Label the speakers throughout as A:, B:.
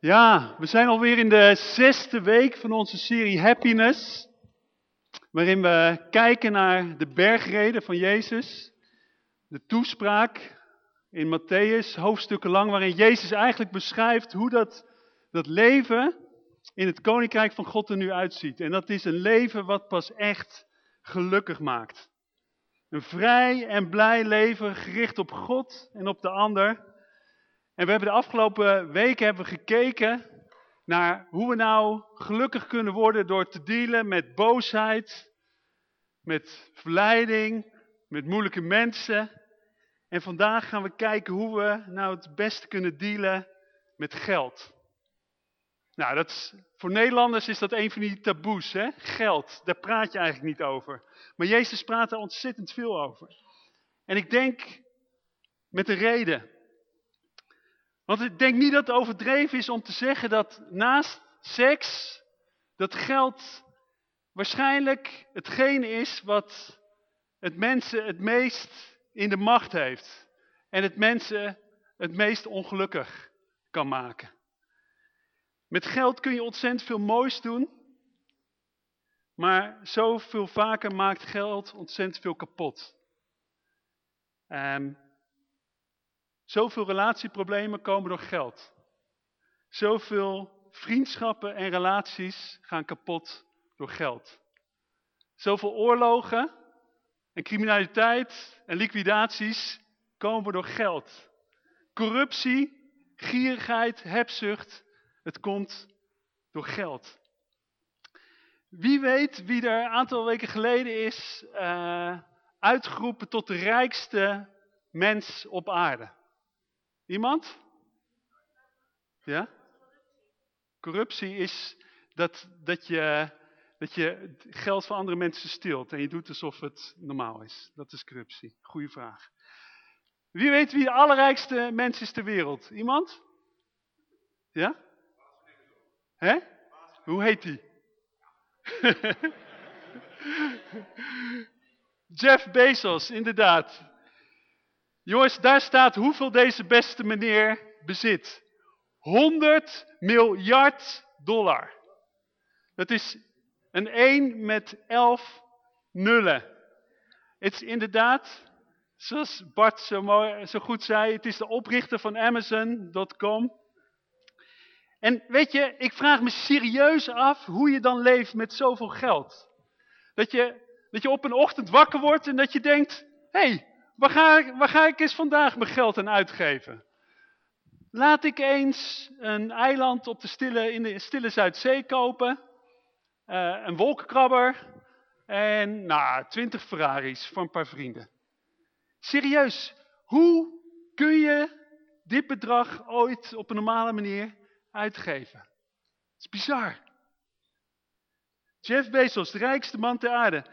A: Ja, we zijn alweer in de zesde week van onze serie Happiness. Waarin we kijken naar de bergreden van Jezus. De toespraak in Matthäus, hoofdstukken lang, waarin Jezus eigenlijk beschrijft hoe dat, dat leven in het koninkrijk van God er nu uitziet. En dat is een leven wat pas echt gelukkig maakt. Een vrij en blij leven gericht op God en op de ander. En we hebben de afgelopen weken hebben we gekeken naar hoe we nou gelukkig kunnen worden door te dealen met boosheid, met verleiding, met moeilijke mensen. En vandaag gaan we kijken hoe we nou het beste kunnen dealen met geld. Nou, dat is, voor Nederlanders is dat een van die taboes, hè? Geld, daar praat je eigenlijk niet over. Maar Jezus praat er ontzettend veel over. En ik denk met een reden. Want ik denk niet dat het overdreven is om te zeggen dat naast seks, dat geld waarschijnlijk hetgeen is wat het mensen het meest in de macht heeft. En het mensen het meest ongelukkig kan maken. Met geld kun je ontzettend veel moois doen. Maar zoveel vaker maakt geld ontzettend veel kapot. Um, Zoveel relatieproblemen komen door geld. Zoveel vriendschappen en relaties gaan kapot door geld. Zoveel oorlogen en criminaliteit en liquidaties komen door geld. Corruptie, gierigheid, hebzucht, het komt door geld. Wie weet wie er een aantal weken geleden is uh, uitgeroepen tot de rijkste mens op aarde? Iemand? Ja? Corruptie is dat, dat, je, dat je geld van andere mensen steelt en je doet alsof het normaal is. Dat is corruptie. Goeie vraag. Wie weet wie de allerrijkste mens is ter wereld? Iemand? Ja? Hè? Hoe heet die? Jeff Bezos, inderdaad. Jongens, daar staat hoeveel deze beste meneer bezit. 100 miljard dollar. Dat is een 1 met 11 nullen. Het is inderdaad, zoals Bart zo, mooi, zo goed zei, het is de oprichter van Amazon.com. En weet je, ik vraag me serieus af hoe je dan leeft met zoveel geld. Dat je, dat je op een ochtend wakker wordt en dat je denkt, hé, hey, Waar ga, ik, waar ga ik eens vandaag mijn geld aan uitgeven? Laat ik eens een eiland op de stille, in de stille Zuidzee kopen. Uh, een wolkenkrabber. En nou, 20 Ferraris voor een paar vrienden. Serieus, hoe kun je dit bedrag ooit op een normale manier uitgeven? Het is bizar. Jeff Bezos, de rijkste man ter aarde.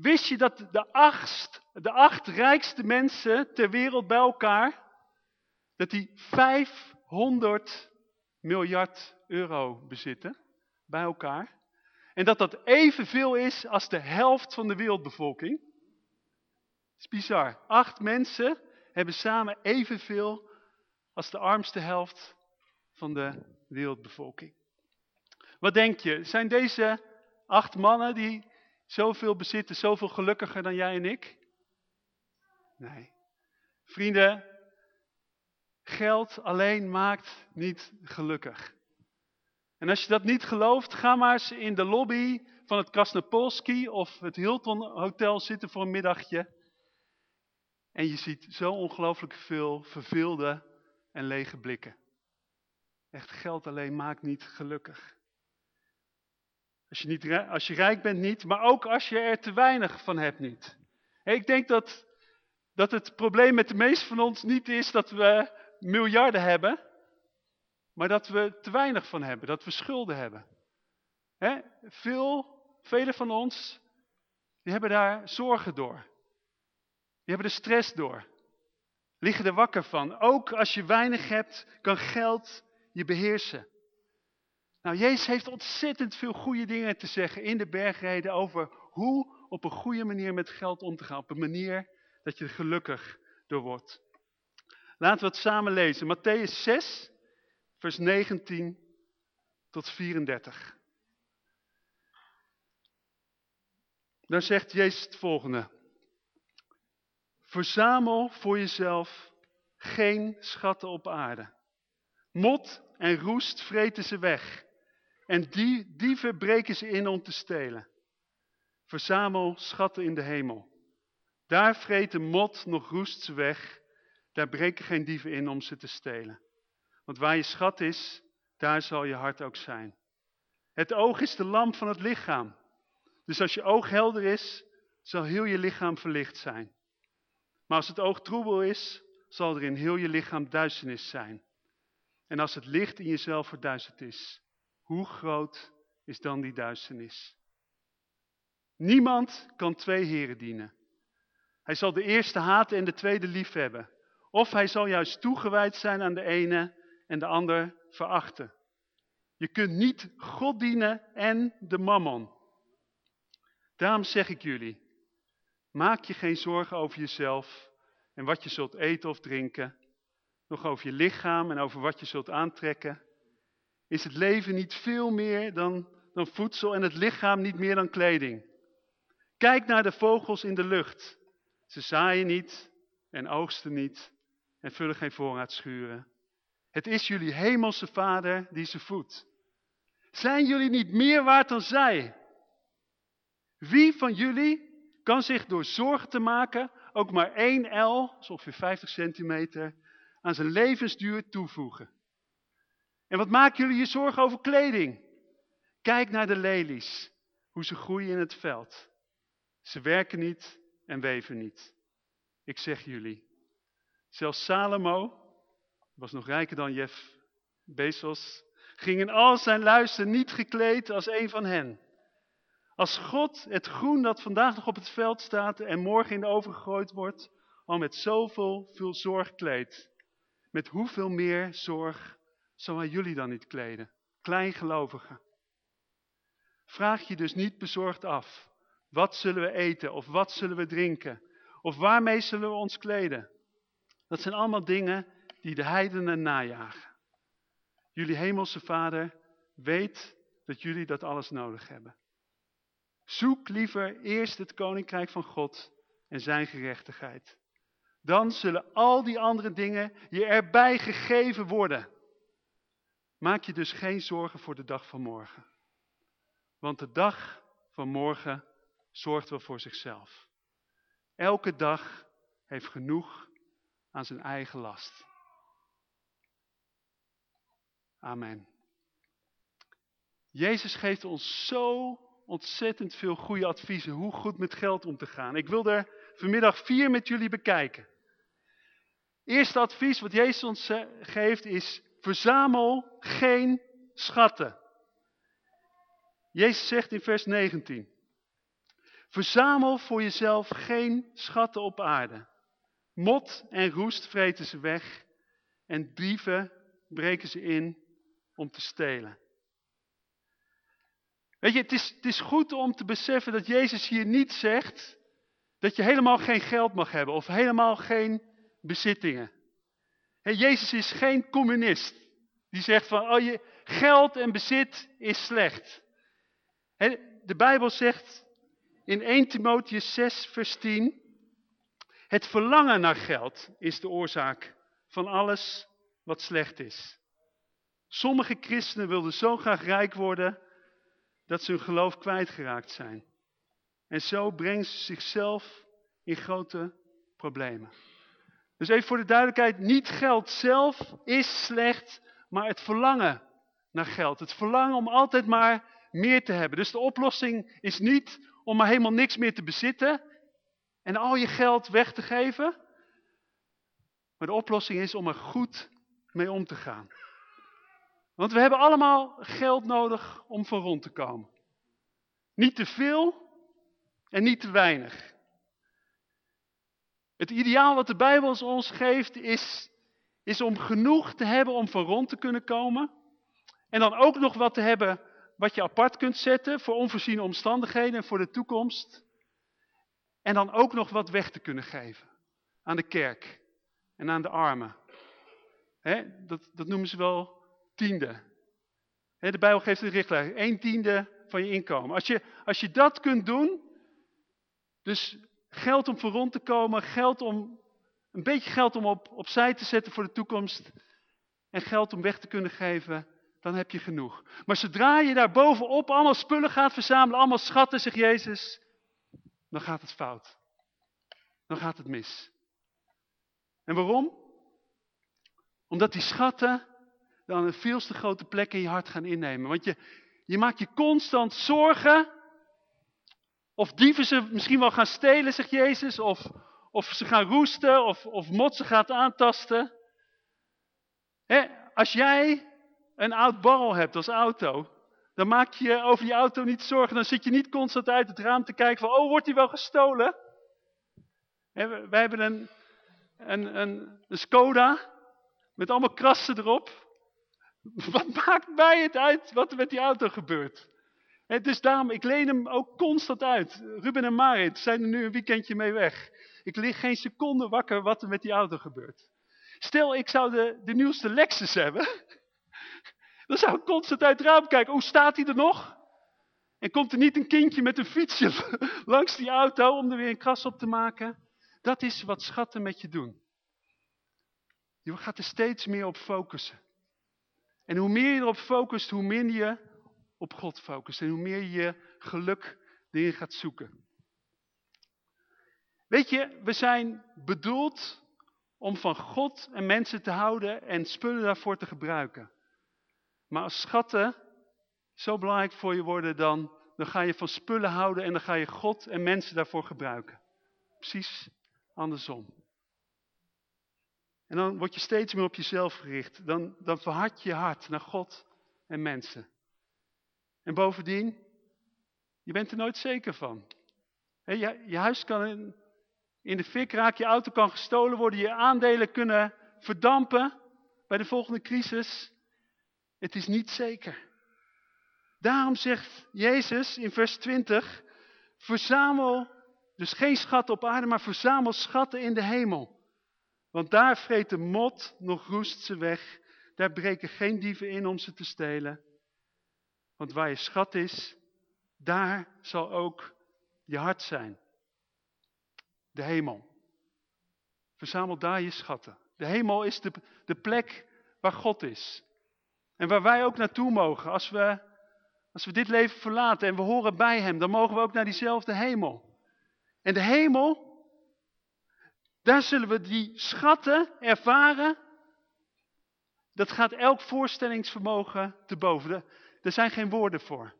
A: Wist je dat de, acht, de acht rijkste mensen ter wereld bij elkaar, dat die 500 miljard euro bezitten, bij elkaar. En dat dat evenveel is als de helft van de wereldbevolking. Dat is bizar. Acht mensen hebben samen evenveel als de armste helft van de wereldbevolking. Wat denk je? Zijn deze acht mannen die zoveel bezitten, zoveel gelukkiger dan jij en ik? Nee. Vrienden, geld alleen maakt niet gelukkig. En als je dat niet gelooft, ga maar eens in de lobby van het Krasnopolski of het Hilton Hotel zitten voor een middagje. En je ziet zo ongelooflijk veel verveelde en lege blikken. Echt geld alleen maakt niet gelukkig. Als je, niet, als je rijk bent niet, maar ook als je er te weinig van hebt niet. Ik denk dat, dat het probleem met de meesten van ons niet is dat we miljarden hebben, maar dat we te weinig van hebben, dat we schulden hebben. He? Veel, velen van ons, die hebben daar zorgen door. Die hebben er stress door. Liggen er wakker van. Ook als je weinig hebt, kan geld je beheersen. Nou, Jezus heeft ontzettend veel goede dingen te zeggen in de bergreden over hoe op een goede manier met geld om te gaan. Op een manier dat je er gelukkig door wordt. Laten we het samen lezen. Matthäus 6, vers 19 tot 34. Dan zegt Jezus het volgende. Verzamel voor jezelf geen schatten op aarde. Mot en roest vreten ze weg. En die dieven breken ze in om te stelen. Verzamel schatten in de hemel. Daar vreten mot nog roest ze weg. Daar breken geen dieven in om ze te stelen. Want waar je schat is, daar zal je hart ook zijn. Het oog is de lamp van het lichaam. Dus als je oog helder is, zal heel je lichaam verlicht zijn. Maar als het oog troebel is, zal er in heel je lichaam duisternis zijn. En als het licht in jezelf verduisterd is, hoe groot is dan die duisternis? Niemand kan twee heren dienen. Hij zal de eerste haten en de tweede lief hebben. Of hij zal juist toegewijd zijn aan de ene en de ander verachten. Je kunt niet God dienen en de mammon. Daarom zeg ik jullie, maak je geen zorgen over jezelf en wat je zult eten of drinken, nog over je lichaam en over wat je zult aantrekken. Is het leven niet veel meer dan, dan voedsel en het lichaam niet meer dan kleding? Kijk naar de vogels in de lucht. Ze zaaien niet en oogsten niet en vullen geen voorraadschuren. Het is jullie hemelse vader die ze voedt. Zijn jullie niet meer waard dan zij? Wie van jullie kan zich door zorgen te maken ook maar één L, ongeveer 50 centimeter, aan zijn levensduur toevoegen? En wat maken jullie je zorgen over kleding? Kijk naar de lelies, hoe ze groeien in het veld. Ze werken niet en weven niet. Ik zeg jullie, zelfs Salomo, was nog rijker dan Jeff Bezos, ging in al zijn luister niet gekleed als een van hen. Als God het groen dat vandaag nog op het veld staat en morgen in de oven gegooid wordt, al met zoveel veel zorg kleedt, met hoeveel meer zorg zal hij jullie dan niet kleden? Kleingelovigen. Vraag je dus niet bezorgd af, wat zullen we eten of wat zullen we drinken? Of waarmee zullen we ons kleden? Dat zijn allemaal dingen die de heidenen najagen. Jullie hemelse vader weet dat jullie dat alles nodig hebben. Zoek liever eerst het koninkrijk van God en zijn gerechtigheid. Dan zullen al die andere dingen je erbij gegeven worden. Maak je dus geen zorgen voor de dag van morgen. Want de dag van morgen zorgt wel voor zichzelf. Elke dag heeft genoeg aan zijn eigen last. Amen. Jezus geeft ons zo ontzettend veel goede adviezen hoe goed met geld om te gaan. Ik wil er vanmiddag vier met jullie bekijken. Eerste advies wat Jezus ons eh, geeft is, verzamel geen schatten. Jezus zegt in vers 19, verzamel voor jezelf geen schatten op aarde. Mot en roest vreten ze weg en dieven breken ze in om te stelen. Weet je, het is, het is goed om te beseffen dat Jezus hier niet zegt dat je helemaal geen geld mag hebben of helemaal geen bezittingen. Jezus is geen communist die zegt van oh, je, geld en bezit is slecht. de Bijbel zegt in 1 Timotheus 6 vers 10, het verlangen naar geld is de oorzaak van alles wat slecht is. Sommige christenen wilden zo graag rijk worden dat ze hun geloof kwijtgeraakt zijn. En zo brengen ze zichzelf in grote problemen. Dus even voor de duidelijkheid, niet geld zelf is slecht, maar het verlangen naar geld. Het verlangen om altijd maar meer te hebben. Dus de oplossing is niet om maar helemaal niks meer te bezitten en al je geld weg te geven. Maar de oplossing is om er goed mee om te gaan. Want we hebben allemaal geld nodig om van rond te komen. Niet te veel en niet te weinig. Het ideaal wat de Bijbel ons geeft is, is om genoeg te hebben om van rond te kunnen komen. En dan ook nog wat te hebben wat je apart kunt zetten voor onvoorziene omstandigheden en voor de toekomst. En dan ook nog wat weg te kunnen geven aan de kerk en aan de armen. dat, dat noemen ze wel tiende. De Bijbel geeft een richtlijn. Een tiende van je inkomen. Als je, als je dat kunt doen, dus geld om voor rond te komen, geld om, een beetje geld om op, opzij te zetten voor de toekomst en geld om weg te kunnen geven, dan heb je genoeg. Maar zodra je daar bovenop allemaal spullen gaat verzamelen, allemaal schatten, zegt Jezus, dan gaat het fout. Dan gaat het mis. En waarom? Omdat die schatten dan een veel te grote plek in je hart gaan innemen. Want je, je maakt je constant zorgen. Of dieven ze misschien wel gaan stelen, zegt Jezus. Of, of ze gaan roesten. Of, of motsen gaat aantasten. als jij een oud barrel hebt als auto. Dan maak je over je auto niet zorgen. Dan zit je niet constant uit het raam te kijken van. Oh, wordt die wel gestolen? wij hebben een, een, een, een Skoda. Met allemaal krassen erop. Wat maakt mij het uit wat er met die auto gebeurt? Is daarom, ik leen hem ook constant uit. Ruben en Marit zijn er nu een weekendje mee weg. Ik lig geen seconde wakker wat er met die auto gebeurt. Stel, ik zou de, de nieuwste Lexus hebben. Dan zou ik constant uit het raam kijken. Hoe staat hij er nog? En komt er niet een kindje met een fietsje langs die auto om er weer een kras op te maken? Dat is wat schatten met je doen. Je gaat er steeds meer op focussen. En hoe meer je erop focust, hoe minder je op God focust. En hoe meer je geluk erin gaat zoeken. Weet je, we zijn bedoeld om van God en mensen te houden en spullen daarvoor te gebruiken. Maar als schatten zo belangrijk voor je worden, dan, dan ga je van spullen houden en dan ga je God en mensen daarvoor gebruiken. Precies andersom. En dan word je steeds meer op jezelf gericht. Dan, dan verhard je je hart naar God en mensen. En bovendien, je bent er nooit zeker van. je, je, huis kan in, de fik raken, je auto kan gestolen worden, je aandelen kunnen verdampen bij de volgende crisis. Het is niet zeker. Daarom zegt Jezus in vers 20, verzamel dus geen schat op aarde, maar verzamel schatten in de hemel. Want daar vreet de mot nog roest ze weg. Daar breken geen dieven in om ze te stelen. Want waar je schat is, daar zal ook je hart zijn. De hemel. Verzamel daar je schatten. De hemel is de, de plek waar God is. En waar wij ook naartoe mogen. Als we, als we dit leven verlaten en we horen bij hem, dan mogen we ook naar diezelfde hemel. En de hemel, daar zullen we die schatten ervaren. Dat gaat elk voorstellingsvermogen te boven. Er zijn geen woorden voor.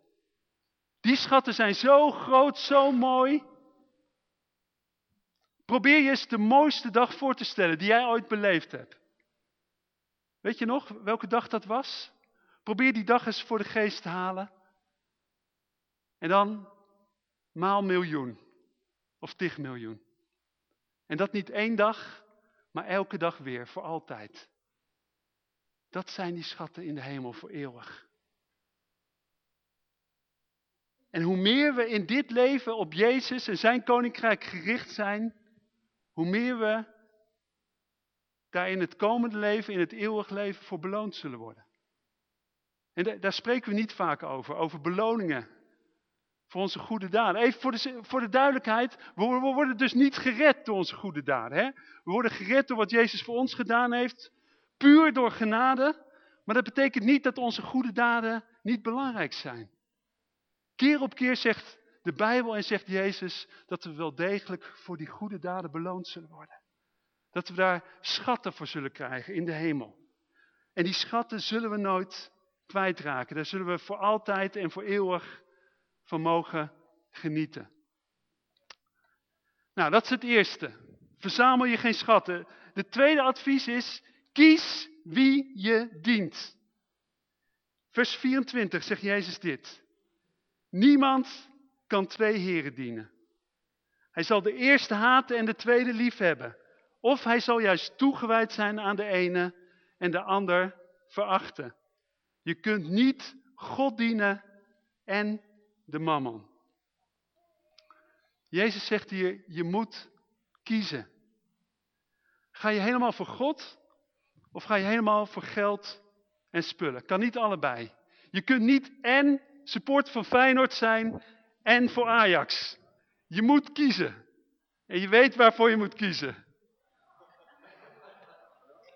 A: Die schatten zijn zo groot, zo mooi. Probeer je eens de mooiste dag voor te stellen die jij ooit beleefd hebt. Weet je nog welke dag dat was? Probeer die dag eens voor de geest te halen. En dan maal miljoen. Of tig miljoen. En dat niet één dag, maar elke dag weer, voor altijd. Dat zijn die schatten in de hemel voor eeuwig. En hoe meer we in dit leven op Jezus en zijn koninkrijk gericht zijn, hoe meer we daar in het komende leven, in het eeuwig leven voor beloond zullen worden. En daar spreken we niet vaak over, over beloningen voor onze goede daden. Even voor de, voor de duidelijkheid, we, worden dus niet gered door onze goede daden. Hè? We worden gered door wat Jezus voor ons gedaan heeft, puur door genade. Maar dat betekent niet dat onze goede daden niet belangrijk zijn. Keer op keer zegt de Bijbel en zegt Jezus dat we wel degelijk voor die goede daden beloond zullen worden. Dat we daar schatten voor zullen krijgen in de hemel. En die schatten zullen we nooit kwijtraken. Daar zullen we voor altijd en voor eeuwig van mogen genieten. Nou, dat is het eerste. Verzamel je geen schatten. De tweede advies is, kies wie je dient. Vers 24 zegt Jezus dit. Niemand kan twee heren dienen. Hij zal de eerste haten en de tweede lief hebben. Of hij zal juist toegewijd zijn aan de ene en de ander verachten. Je kunt niet God dienen en de mammon. Jezus zegt hier, je moet kiezen. Ga je helemaal voor God of ga je helemaal voor geld en spullen. Kan niet allebei. Je kunt niet en support van Feyenoord zijn en voor Ajax. Je moet kiezen. En je weet waarvoor je moet kiezen.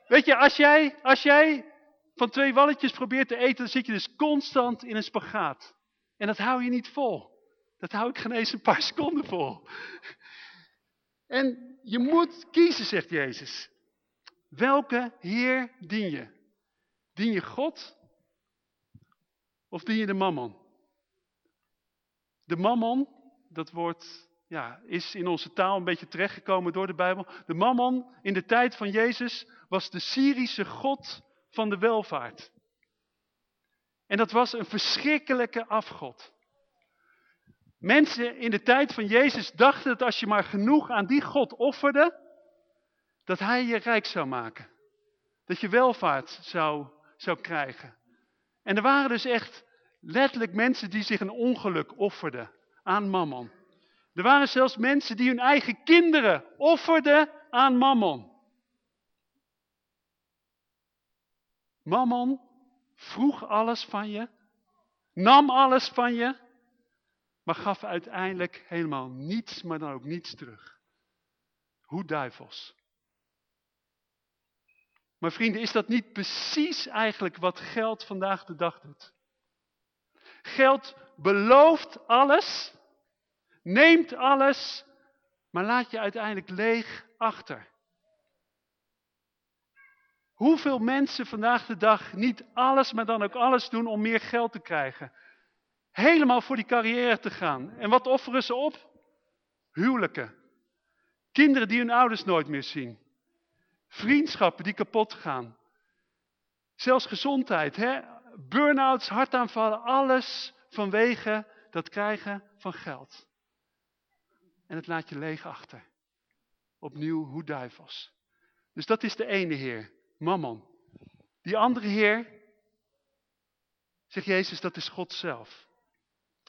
A: Weet je, als jij, als jij van twee walletjes probeert te eten, dan zit je dus constant in een spagaat. En dat hou je niet vol. Dat hou ik geen eens een paar seconden vol. En je moet kiezen, zegt Jezus. Welke Heer dien je? Dien je God of dien je de mammon? De mammon, dat woord ja, is in onze taal een beetje terechtgekomen door de Bijbel. De mammon in de tijd van Jezus was de Syrische god van de welvaart. En dat was een verschrikkelijke afgod. Mensen in de tijd van Jezus dachten dat als je maar genoeg aan die God offerde, dat hij je rijk zou maken. Dat je welvaart zou, zou krijgen. En er waren dus echt letterlijk mensen die zich een ongeluk offerden aan mammon. Er waren zelfs mensen die hun eigen kinderen offerden aan mammon. Mammon vroeg alles van je, nam alles van je, maar gaf uiteindelijk helemaal niets, maar dan ook niets terug. Hoe duivels. Maar vrienden, is dat niet precies eigenlijk wat geld vandaag de dag doet? Geld belooft alles, neemt alles, maar laat je uiteindelijk leeg achter. Hoeveel mensen vandaag de dag niet alles, maar dan ook alles doen om meer geld te krijgen. Helemaal voor die carrière te gaan. En wat offeren ze op? Huwelijken. Kinderen die hun ouders nooit meer zien. Vriendschappen die kapot gaan. Zelfs gezondheid. Hè? Burn-outs, hartaanvallen. Alles vanwege dat krijgen van geld. En het laat je leeg achter. Opnieuw, hoe duivels. Dus dat is de ene Heer, Mammon. Die andere Heer, zegt Jezus, dat is God zelf.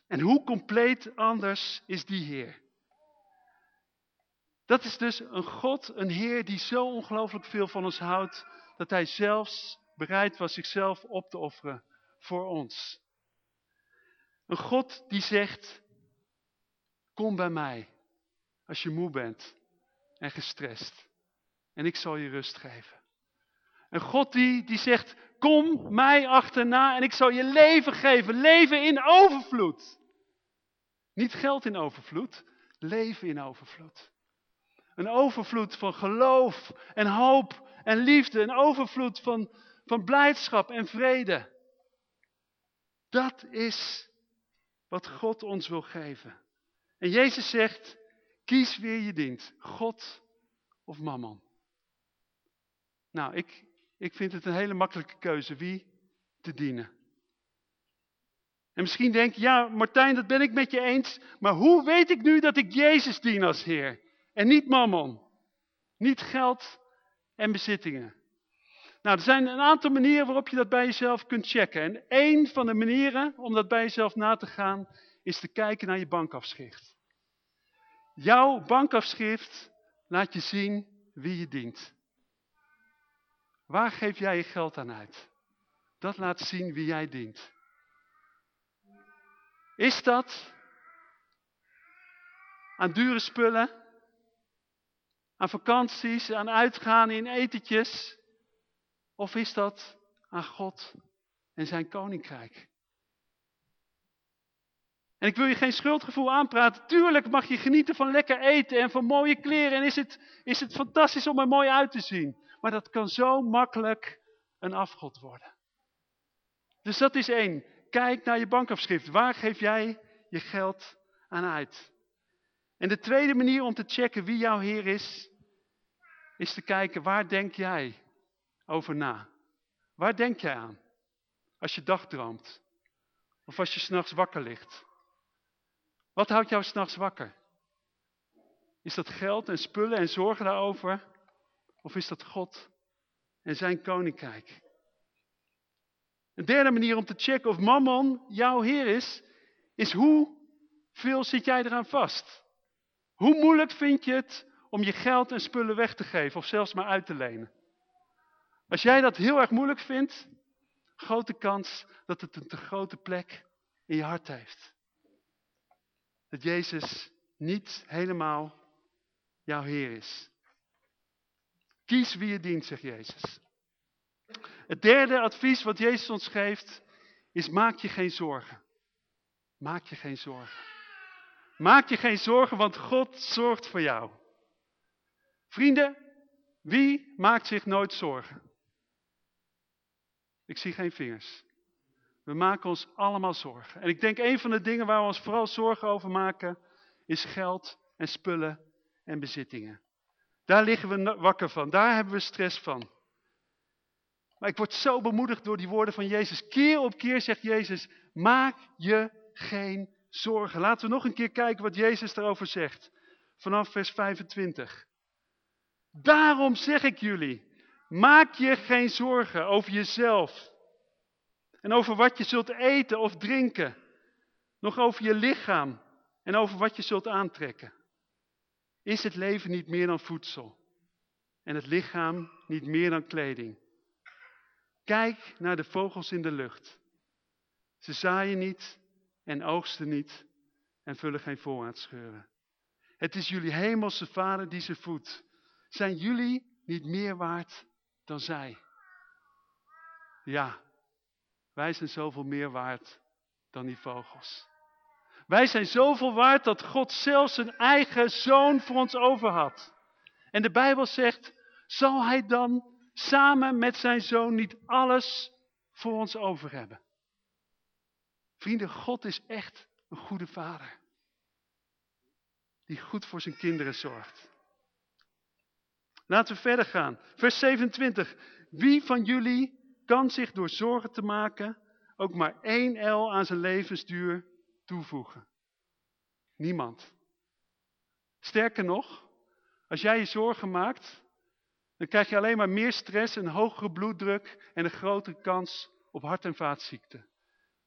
A: En hoe compleet anders is die Heer? Dat is dus een God, een Heer die zo ongelooflijk veel van ons houdt, dat hij zelfs bereid was zichzelf op te offeren voor ons. Een God die zegt, kom bij mij als je moe bent en gestrest. En ik zal je rust geven. Een God die, die zegt, kom mij achterna en ik zal je leven geven. Leven in overvloed. Niet geld in overvloed, leven in overvloed. Een overvloed van geloof en hoop en liefde. Een overvloed van, van blijdschap en vrede. Dat is wat God ons wil geven. En Jezus zegt, kies wie je dient. God of mammon. Nou, ik, ik vind het een hele makkelijke keuze wie te dienen. En misschien denk je, ja Martijn, dat ben ik met je eens. Maar hoe weet ik nu dat ik Jezus dien als Heer? En niet mammon. Niet geld en bezittingen. Nou, er zijn een aantal manieren waarop je dat bij jezelf kunt checken. En één van de manieren om dat bij jezelf na te gaan, is te kijken naar je bankafschrift. Jouw bankafschrift laat je zien wie je dient. Waar geef jij je geld aan uit? Dat laat zien wie jij dient. Is dat aan dure spullen? Aan vakanties, aan uitgaan in etentjes? Of is dat aan God en zijn koninkrijk? En ik wil je geen schuldgevoel aanpraten. Tuurlijk mag je genieten van lekker eten en van mooie kleren. En is het, is het fantastisch om er mooi uit te zien. Maar dat kan zo makkelijk een afgod worden. Dus dat is één. Kijk naar je bankafschrift. Waar geef jij je geld aan uit? En de tweede manier om te checken wie jouw Heer is, is te kijken waar denk jij over na? Waar denk jij aan? Als je dagdroomt. Of als je s'nachts wakker ligt. Wat houdt jou s'nachts wakker? Is dat geld en spullen en zorgen daarover? Of is dat God en zijn koninkrijk? Een derde manier om te checken of mammon jouw Heer is, is hoeveel zit jij eraan vast? Hoe moeilijk vind je het om je geld en spullen weg te geven of zelfs maar uit te lenen? Als jij dat heel erg moeilijk vindt, grote kans dat het een te grote plek in je hart heeft. Dat Jezus niet helemaal jouw Heer is. Kies wie je dient, zegt Jezus. Het derde advies wat Jezus ons geeft, is maak je geen zorgen. Maak je geen zorgen. Maak je geen zorgen, want God zorgt voor jou. Vrienden, wie maakt zich nooit zorgen? Ik zie geen vingers. We maken ons allemaal zorgen. En ik denk een van de dingen waar we ons vooral zorgen over maken, is geld en spullen en bezittingen. Daar liggen we wakker van. Daar hebben we stress van. Maar ik word zo bemoedigd door die woorden van Jezus. Keer op keer zegt Jezus, maak je geen zorgen. Laten we nog een keer kijken wat Jezus daarover zegt. Vanaf vers 25. Daarom zeg ik jullie, maak je geen zorgen over jezelf. En over wat je zult eten of drinken. Nog over je lichaam en over wat je zult aantrekken. Is het leven niet meer dan voedsel? En het lichaam niet meer dan kleding? Kijk naar de vogels in de lucht. Ze zaaien niet en oogsten niet en vullen geen voorraadscheuren. Het is jullie hemelse vader die ze voedt. Zijn jullie niet meer waard dan zij? Ja, wij zijn zoveel meer waard dan die vogels. Wij zijn zoveel waard dat God zelfs zijn eigen zoon voor ons over had. En de Bijbel zegt, zal hij dan samen met zijn zoon niet alles voor ons over hebben? Vrienden, God is echt een goede vader. Die goed voor zijn kinderen zorgt. Laten we verder gaan. Vers 27. Wie van jullie kan zich door zorgen te maken ook maar één el aan zijn levensduur toevoegen? Niemand. Sterker nog, als jij je zorgen maakt, dan krijg je alleen maar meer stress, een hogere bloeddruk en een grotere kans op hart- en vaatziekten.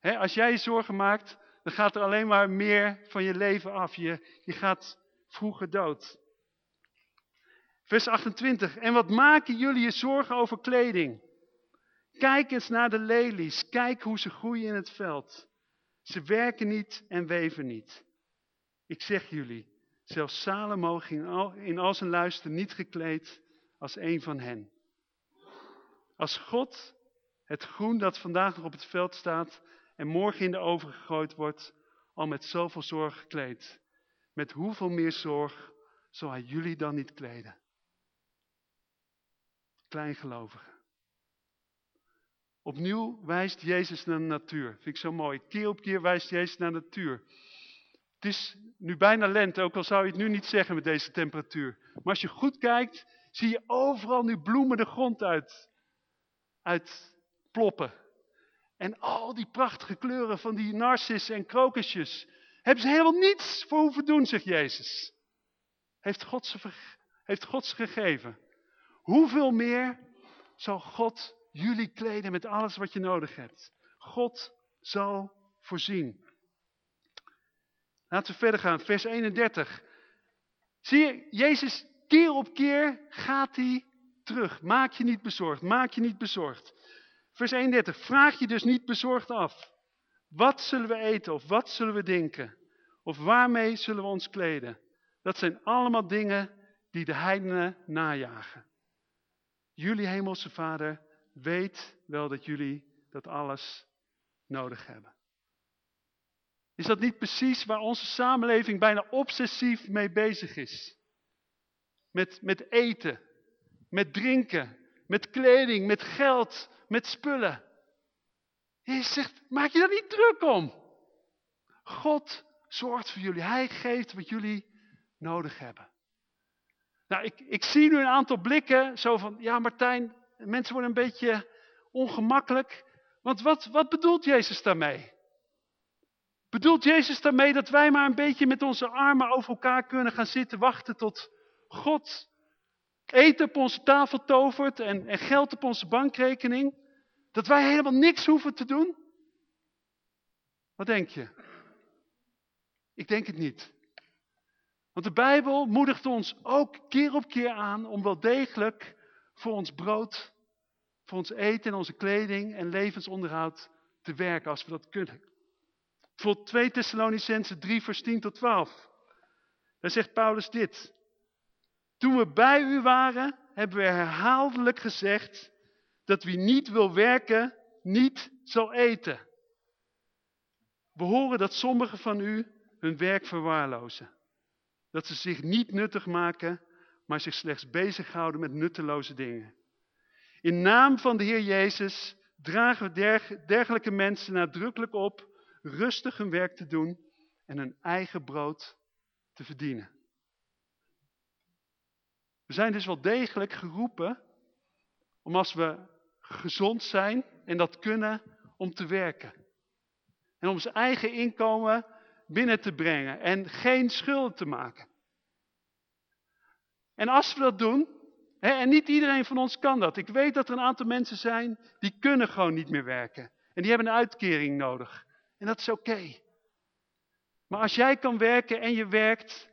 A: als jij je zorgen maakt, dan gaat er alleen maar meer van je leven af. Je, je gaat vroeger dood. Vers 28. En wat maken jullie je zorgen over kleding? Kijk eens naar de lelies. Kijk hoe ze groeien in het veld. Ze werken niet en weven niet. Ik zeg jullie, zelfs Salomo ging in al zijn luister niet gekleed als een van hen. Als God het groen dat vandaag nog op het veld staat en morgen in de oven gegooid wordt, al met zoveel zorg gekleed. Met hoeveel meer zorg zal hij jullie dan niet kleden? Kleingelovigen. Opnieuw wijst Jezus naar de natuur. Vind ik zo mooi. Keer op keer wijst Jezus naar de natuur. Het is nu bijna lente, ook al zou je het nu niet zeggen met deze temperatuur. Maar als je goed kijkt, zie je overal nu bloemen de grond uit, uit ploppen. En al die prachtige kleuren van die narcissen en krokusjes, hebben ze helemaal niets voor hoeven doen, zegt Jezus. Heeft God ze, heeft God ze gegeven. Hoeveel meer zal God jullie kleden met alles wat je nodig hebt? God zal voorzien. Laten we verder gaan, vers 31. Zie je, Jezus keer op keer gaat hij terug. Maak je niet bezorgd, maak je niet bezorgd. Vers 31, vraag je dus niet bezorgd af. Wat zullen we eten of wat zullen we denken? Of waarmee zullen we ons kleden? Dat zijn allemaal dingen die de heidenen najagen. Jullie hemelse vader weet wel dat jullie dat alles nodig hebben. Is dat niet precies waar onze samenleving bijna obsessief mee bezig is? Met, met eten, met drinken, met kleding, met geld, met spullen. Je zegt, maak je daar niet druk om. God zorgt voor jullie. Hij geeft wat jullie nodig hebben. Nou, ik, ik zie nu een aantal blikken zo van, ja Martijn, mensen worden een beetje ongemakkelijk. Want wat, wat bedoelt Jezus daarmee? Bedoelt Jezus daarmee dat wij maar een beetje met onze armen over elkaar kunnen gaan zitten wachten tot God eten op onze tafel tovert en, en geld op onze bankrekening? Dat wij helemaal niks hoeven te doen? Wat denk je? Ik denk het niet. Want de Bijbel moedigt ons ook keer op keer aan om wel degelijk voor ons brood voor ons eten en onze kleding en levensonderhoud te werken als we dat kunnen. Bijvoorbeeld 2 Thessalonicense 3 vers 10 tot 12. Daar zegt Paulus dit. Toen we bij u waren, hebben we herhaaldelijk gezegd dat wie niet wil werken, niet zal eten. We horen dat sommigen van u hun werk verwaarlozen. Dat ze zich niet nuttig maken, maar zich slechts bezighouden met nutteloze dingen. In naam van de Heer Jezus dragen we dergelijke mensen nadrukkelijk op rustig hun werk te doen en hun eigen brood te verdienen. We zijn dus wel degelijk geroepen om als we gezond zijn en dat kunnen, om te werken. En om ons eigen inkomen binnen te brengen en geen schulden te maken. En als we dat doen, hè, en niet iedereen van ons kan dat. Ik weet dat er een aantal mensen zijn die kunnen gewoon niet meer werken. En die hebben een uitkering nodig. En dat is oké. Maar als jij kan werken en je werkt,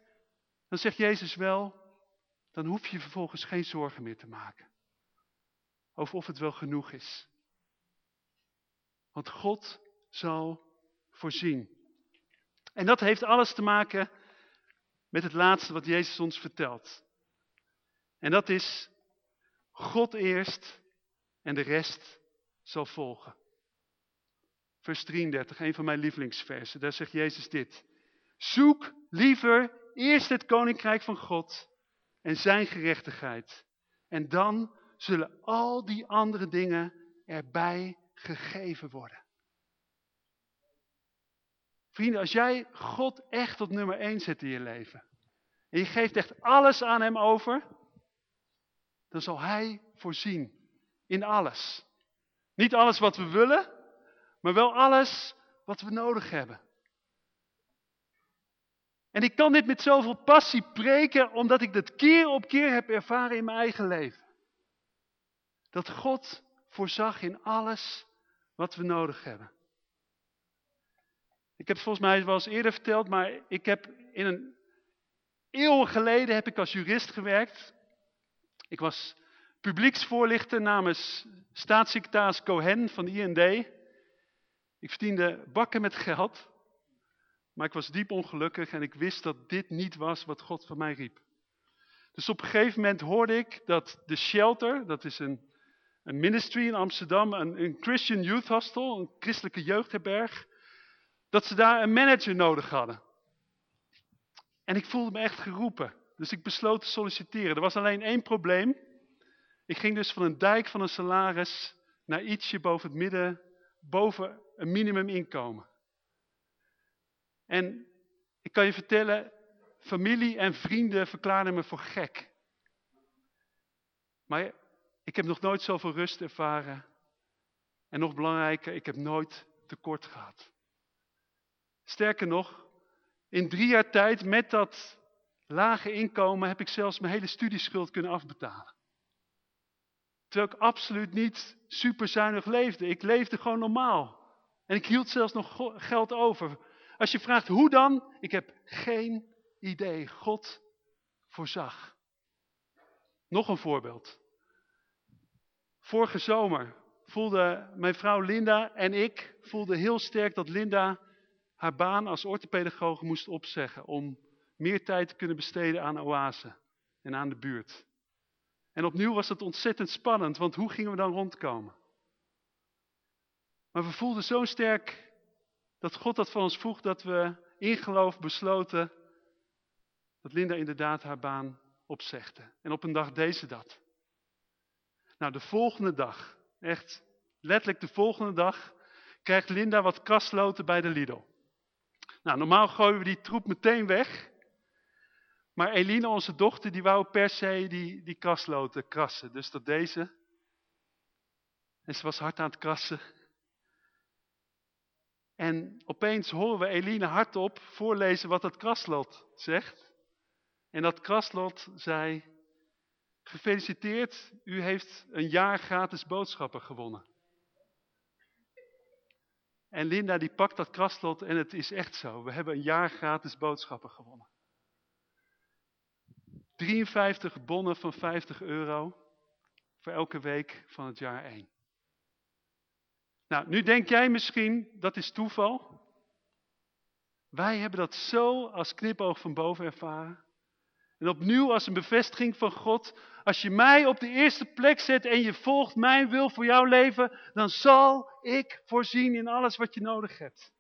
A: dan zegt Jezus wel, dan hoef je vervolgens geen zorgen meer te maken. Over of het wel genoeg is. Want God zal voorzien. En dat heeft alles te maken met het laatste wat Jezus ons vertelt. En dat is God eerst en de rest zal volgen. Vers 33, een van mijn lievelingsversen. Daar zegt Jezus dit. Zoek liever eerst het koninkrijk van God en zijn gerechtigheid. En dan zullen al die andere dingen erbij gegeven worden. Vrienden, als jij God echt op nummer 1 zet in je leven. En je geeft echt alles aan hem over. Dan zal hij voorzien in alles. Niet alles wat we willen, maar wel alles wat we nodig hebben. En ik kan dit met zoveel passie preken, omdat ik dat keer op keer heb ervaren in mijn eigen leven. Dat God voorzag in alles wat we nodig hebben. Ik heb het volgens mij wel eens eerder verteld, maar ik heb in een eeuw geleden heb ik als jurist gewerkt. Ik was publieksvoorlichter namens staatssecretaris Cohen van de IND. Ik verdiende bakken met geld, maar ik was diep ongelukkig en ik wist dat dit niet was wat God van mij riep. Dus op een gegeven moment hoorde ik dat de Shelter, dat is een, een ministry in Amsterdam, een, een Christian Youth Hostel, een christelijke jeugdherberg, dat ze daar een manager nodig hadden. En ik voelde me echt geroepen. Dus ik besloot te solliciteren. Er was alleen één probleem. Ik ging dus van een dijk van een salaris naar ietsje boven het midden, boven een minimuminkomen. En ik kan je vertellen, familie en vrienden verklaarden me voor gek. Maar ik heb nog nooit zoveel rust ervaren. En nog belangrijker, ik heb nooit tekort gehad. Sterker nog, in drie jaar tijd met dat lage inkomen heb ik zelfs mijn hele studieschuld kunnen afbetalen. Terwijl ik absoluut niet super zuinig leefde. Ik leefde gewoon normaal. En ik hield zelfs nog geld over. Als je vraagt hoe dan? Ik heb geen idee. God voorzag. Nog een voorbeeld. Vorige zomer voelde mijn vrouw Linda en ik voelden heel sterk dat Linda haar baan als orthopedagoog moest opzeggen om meer tijd te kunnen besteden aan Oase en aan de buurt. En opnieuw was het ontzettend spannend, want hoe gingen we dan rondkomen? Maar we voelden zo sterk dat God dat van ons vroeg dat we in geloof besloten dat Linda inderdaad haar baan opzegde. En op een dag deed ze dat. Nou, de volgende dag, echt letterlijk de volgende dag, krijgt Linda wat krasloten bij de Lidl. Nou, normaal gooien we die troep meteen weg. Maar Eline, onze dochter, die wou per se die, die krasloten krassen. Dus dat deze. En ze was hard aan het krassen. En opeens horen we Eline hardop voorlezen wat dat kraslot zegt. En dat kraslot zei, gefeliciteerd, u heeft een jaar gratis boodschappen gewonnen. En Linda die pakt dat kraslot en het is echt zo. We hebben een jaar gratis boodschappen gewonnen. 53 bonnen van 50 euro. voor elke week van het jaar 1. Nou, nu denk jij misschien, dat is toeval. Wij hebben dat zo als knipoog van boven ervaren. En opnieuw als een bevestiging van God. Als je mij op de eerste plek zet en je volgt mijn wil voor jouw leven. Dan zal ik voorzien in alles wat je nodig hebt.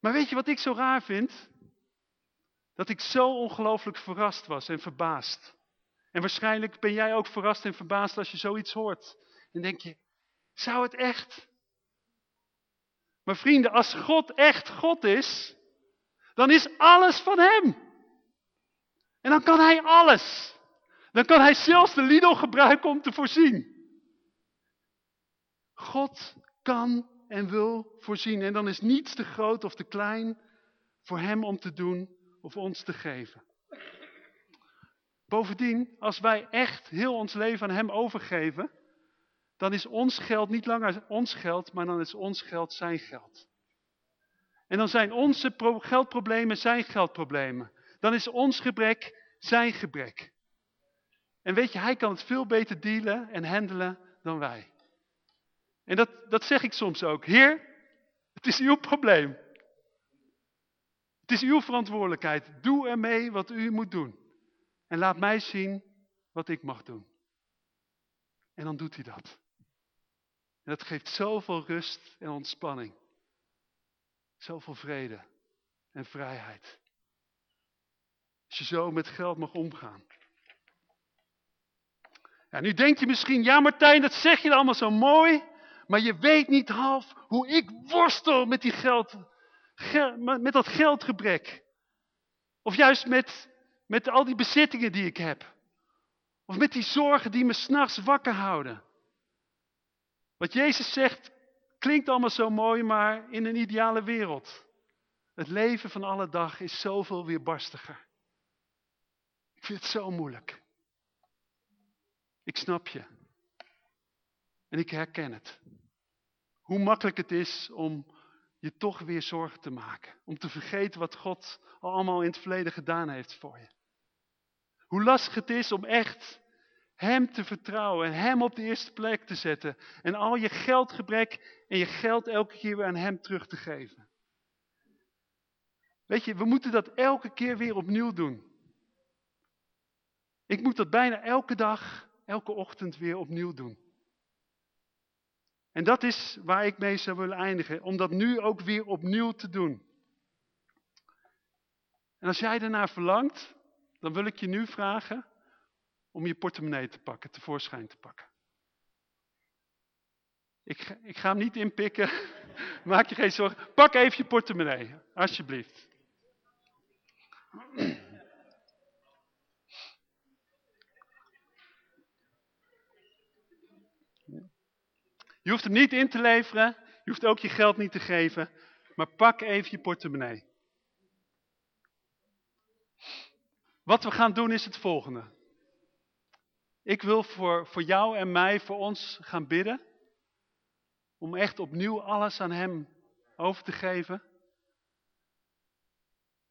A: Maar weet je wat ik zo raar vind? Dat ik zo ongelooflijk verrast was en verbaasd. En waarschijnlijk ben jij ook verrast en verbaasd als je zoiets hoort. En denk je, zou het echt? Maar vrienden, als God echt God is, dan is alles van Hem. En dan kan Hij alles. Dan kan Hij zelfs de Lidl gebruiken om te voorzien. God kan en wil voorzien. En dan is niets te groot of te klein voor Hem om te doen of ons te geven. Bovendien, als wij echt heel ons leven aan Hem overgeven, dan is ons geld niet langer ons geld, maar dan is ons geld zijn geld. En dan zijn onze geldproblemen zijn geldproblemen. Dan is ons gebrek zijn gebrek. En weet je, hij kan het veel beter dealen en handelen dan wij. En dat, dat zeg ik soms ook. Heer, het is uw probleem. Het is uw verantwoordelijkheid. Doe ermee wat u moet doen. En laat mij zien wat ik mag doen. En dan doet hij dat. En dat geeft zoveel rust en ontspanning. Zoveel vrede en vrijheid. Als je zo met geld mag omgaan. Ja, nu denk je misschien, ja Martijn, dat zeg je allemaal zo mooi. Maar je weet niet half hoe ik worstel met, die geld, met dat geldgebrek. Of juist met, met al die bezittingen die ik heb. Of met die zorgen die me s'nachts wakker houden. Wat Jezus zegt klinkt allemaal zo mooi, maar in een ideale wereld. Het leven van alle dag is zoveel weerbarstiger. Vind het zo moeilijk. Ik snap je. En ik herken het. Hoe makkelijk het is om je toch weer zorgen te maken. Om te vergeten wat God al allemaal in het verleden gedaan heeft voor je. Hoe lastig het is om echt hem te vertrouwen en hem op de eerste plek te zetten. En al je geldgebrek en je geld elke keer weer aan hem terug te geven. Weet je, we moeten dat elke keer weer opnieuw doen. Ik moet dat bijna elke dag, elke ochtend weer opnieuw doen. En dat is waar ik mee zou willen eindigen. Om dat nu ook weer opnieuw te doen. En als jij ernaar verlangt, dan wil ik je nu vragen om je portemonnee te pakken, tevoorschijn te pakken. Ik, ik ga hem niet inpikken, maak je geen zorgen. Pak even je portemonnee, alsjeblieft. Je hoeft hem niet in te leveren, je hoeft ook je geld niet te geven, maar pak even je portemonnee. Wat we gaan doen is het volgende. Ik wil voor, voor jou en mij, voor ons gaan bidden. Om echt opnieuw alles aan hem over te geven.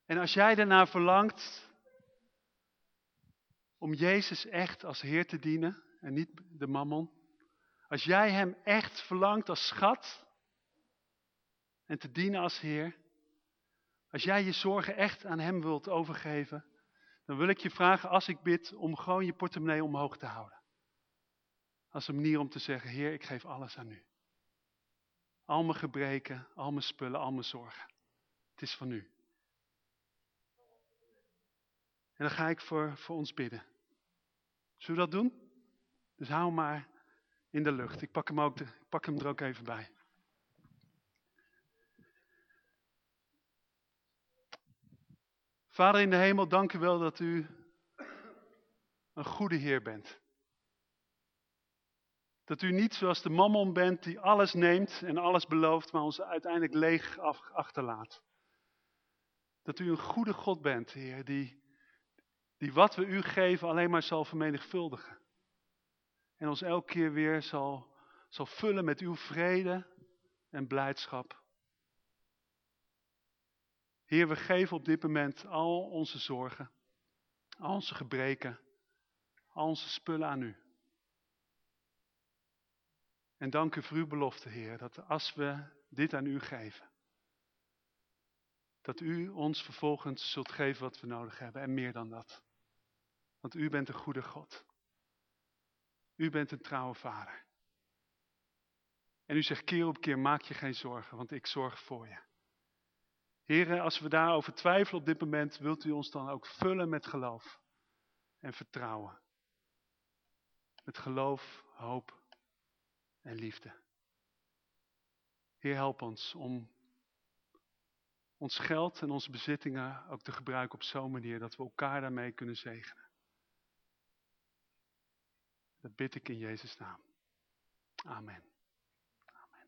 A: En als jij daarna verlangt om Jezus echt als Heer te dienen en niet de mammon. Als jij hem echt verlangt als schat en te dienen als Heer. Als jij je zorgen echt aan hem wilt overgeven dan wil ik je vragen als ik bid om gewoon je portemonnee omhoog te houden. Als een manier om te zeggen, Heer, ik geef alles aan u. Al mijn gebreken, al mijn spullen, al mijn zorgen. Het is van u. En dan ga ik voor, voor ons bidden. Zullen we dat doen? Dus hou maar in de lucht. Ik pak hem, ook ik pak hem er ook even bij. Vader in de hemel, dank u wel dat u een goede Heer bent. Dat u niet zoals de mammon bent die alles neemt en alles belooft, maar ons uiteindelijk leeg achterlaat. Dat u een goede God bent, Heer, die, die wat we u geven alleen maar zal vermenigvuldigen. En ons elke keer weer zal, zal vullen met uw vrede en blijdschap. Heer, we geven op dit moment al onze zorgen, al onze gebreken, al onze spullen aan u. En dank u voor uw belofte, Heer, dat als we dit aan u geven, dat u ons vervolgens zult geven wat we nodig hebben en meer dan dat. Want u bent een goede God. U bent een trouwe vader. En u zegt keer op keer, maak je geen zorgen, want ik zorg voor je. Heren, als we daarover twijfelen op dit moment, wilt u ons dan ook vullen met geloof en vertrouwen. Met geloof, hoop en liefde. Heer, help ons om ons geld en onze bezittingen ook te gebruiken op zo'n manier dat we elkaar daarmee kunnen zegenen. Dat bid ik in Jezus' naam. Amen. Amen.